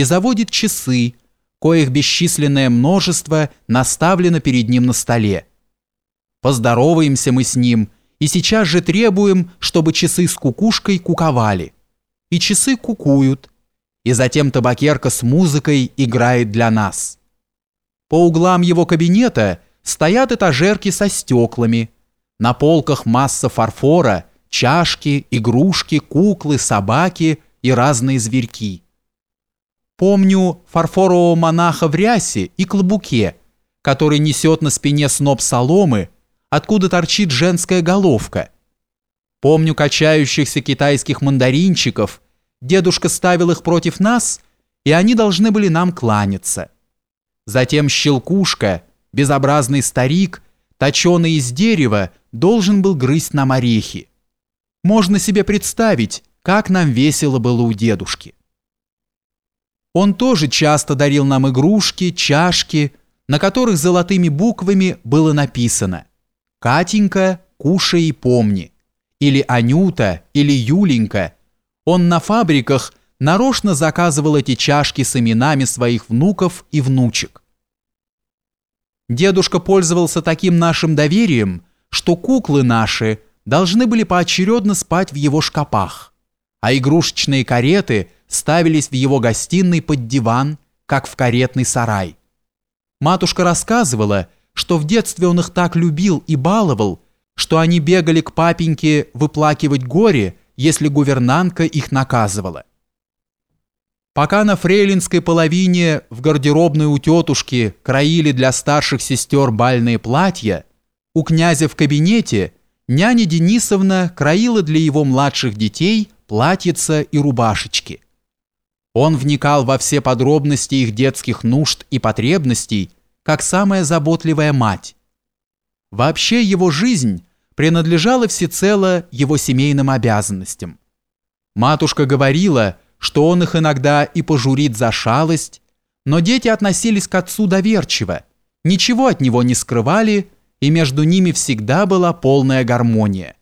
и заводит часы, коих бесчисленное множество наставлено перед ним на столе. Поздороваемся мы с ним и сейчас же требуем, чтобы часы с кукушкой куковали. И часы кукуют, и затем табакерка с музыкой играет для нас. По углам его кабинета стоят этажерки со стеклами, на полках масса фарфора, чашки, игрушки, куклы, собаки и разные зверьки. Помню фарфорового монаха в рясе и клобуке, который несет на спине сноп соломы, откуда торчит женская головка. Помню качающихся китайских мандаринчиков, дедушка ставил их против нас, и они должны были нам кланяться. Затем щелкушка, безобразный старик, точеный из дерева, должен был грызть нам орехи. Можно себе представить, как нам весело было у дедушки. Он тоже часто дарил нам игрушки, чашки, на которых золотыми буквами было написано «Катенька, кушай и помни» или «Анюта» или «Юленька». Он на фабриках нарочно заказывал эти чашки с именами своих внуков и внучек. Дедушка пользовался таким нашим доверием, что куклы наши должны были поочередно спать в его шкапах, а игрушечные кареты – ставились в его гостиной под диван, как в каретный сарай. Матушка рассказывала, что в детстве он их так любил и баловал, что они бегали к папеньке выплакивать горе, если гувернантка их наказывала. Пока на фрейлинской половине в гардеробной у тетушки краили для старших сестер бальные платья, у князя в кабинете няня Денисовна краила для его младших детей платьица и рубашечки – он вникал во все подробности их детских нужд и потребностей, как самая заботливая мать. Вообще его жизнь принадлежала всецело его семейным обязанностям. Матушка говорила, что он их иногда и пожурит за шалость, но дети относились к отцу доверчиво, ничего от него не скрывали, и между ними всегда была полная гармония.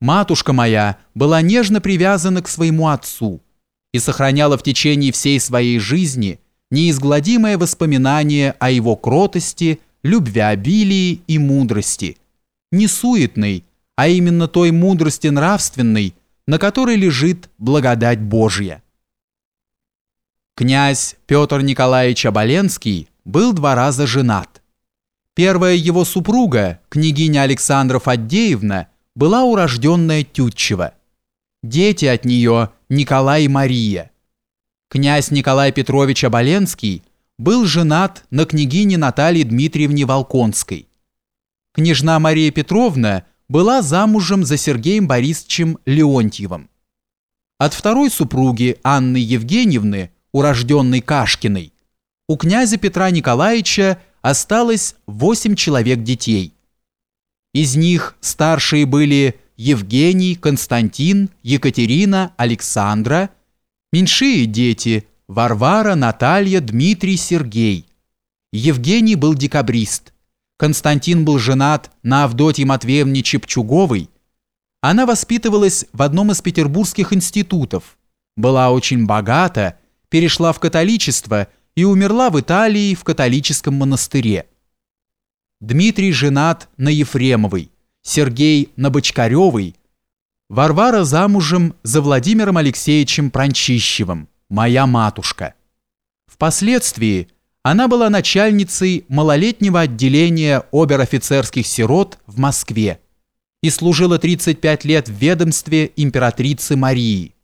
Матушка моя была нежно привязана к своему отцу – и сохраняла в течение всей своей жизни неизгладимое воспоминание о его кротости, любвеобилии и мудрости, не суетной, а именно той мудрости нравственной, на которой лежит благодать Божья. Князь Петр Николаевич Оболенский был два раза женат. Первая его супруга, княгиня Александра Фаддеевна, была урожденная Тютчева. Дети от нее – Николай и Мария. Князь Николай Петрович Оболенский был женат на княгине Наталье Дмитриевне Волконской. Княжна Мария Петровна была замужем за Сергеем Борисовичем Леонтьевым. От второй супруги Анны Евгеньевны, урожденной Кашкиной, у князя Петра Николаевича осталось восемь человек детей. Из них старшие были Евгений, Константин, Екатерина, Александра, меньшие дети Варвара, Наталья, Дмитрий, Сергей. Евгений был декабрист. Константин был женат на Авдотье Матвеевне Чепчуговой. Она воспитывалась в одном из петербургских институтов, была очень богата, перешла в католичество и умерла в Италии в католическом монастыре. Дмитрий женат на Ефремовой. Сергей Набочкаревый, Варвара замужем за Владимиром Алексеевичем Пранчищевым, моя матушка. Впоследствии она была начальницей малолетнего отделения обер-офицерских сирот в Москве и служила 35 лет в ведомстве императрицы Марии.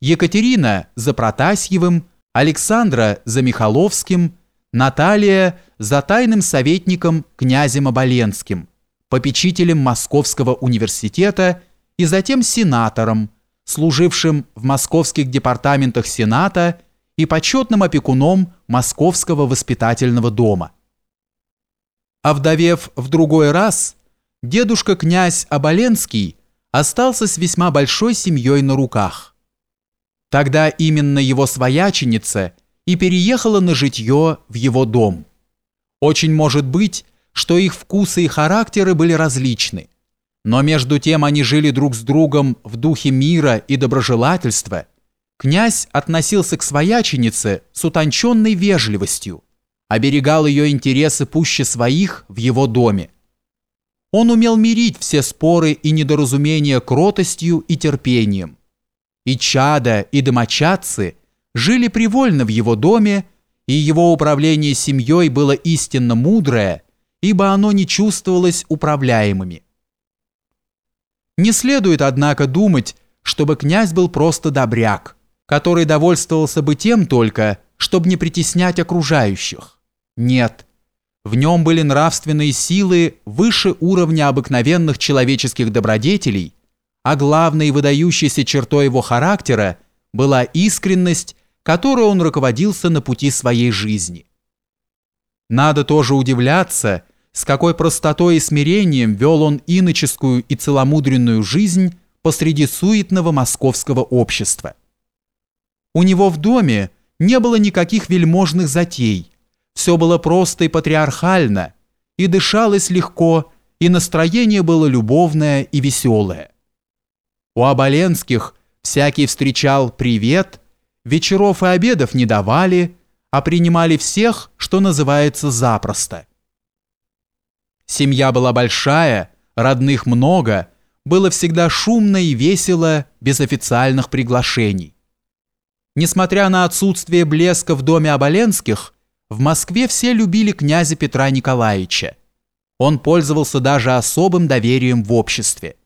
Екатерина за Протасьевым, Александра за Михаловским, Наталья за тайным советником князем Оболенским – попечителем Московского университета и затем сенатором, служившим в московских департаментах Сената и почетным опекуном Московского воспитательного дома. Овдовев в другой раз, дедушка-князь Оболенский остался с весьма большой семьей на руках. Тогда именно его свояченица и переехала на житье в его дом. Очень может быть, что их вкусы и характеры были различны. Но между тем они жили друг с другом в духе мира и доброжелательства, Князь относился к свояченице с утонченной вежливостью, оберегал ее интересы пуще своих в его доме. Он умел мирить все споры и недоразумения кротостью и терпением. И чада, и домочадцы жили привольно в его доме, и его управление семьей было истинно мудрое, ибо оно не чувствовалось управляемыми. Не следует, однако, думать, чтобы князь был просто добряк, который довольствовался бы тем только, чтобы не притеснять окружающих. Нет, в нем были нравственные силы выше уровня обыкновенных человеческих добродетелей, а главной выдающейся чертой его характера была искренность, которой он руководился на пути своей жизни. Надо тоже удивляться, с какой простотой и смирением вел он иноческую и целомудренную жизнь посреди суетного московского общества. У него в доме не было никаких вельможных затей – все было просто и патриархально, и дышалось легко, и настроение было любовное и веселое. У Оболенских всякий встречал «привет», вечеров и обедов не давали, а принимали всех, что называется, запросто. Семья была большая, родных много, было всегда шумно и весело, без официальных приглашений. Несмотря на отсутствие блеска в доме Оболенских, в Москве все любили князя Петра Николаевича. Он пользовался даже особым доверием в обществе.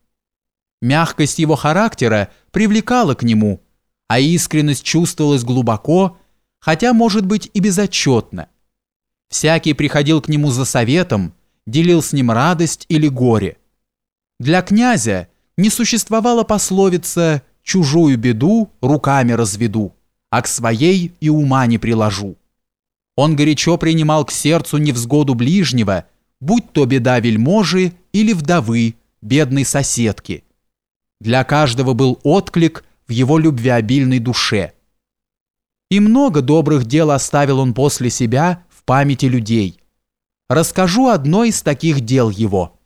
Мягкость его характера привлекала к нему, а искренность чувствовалась глубоко, хотя, может быть, и безотчетно. Всякий приходил к нему за советом, делил с ним радость или горе. Для князя не существовала пословица «чужую беду руками разведу», а к своей и ума не приложу. Он горячо принимал к сердцу невзгоду ближнего, будь то беда вельможи или вдовы, бедной соседки. Для каждого был отклик в его любвеобильной душе. И много добрых дел оставил он после себя в памяти людей. Расскажу одно из таких дел его –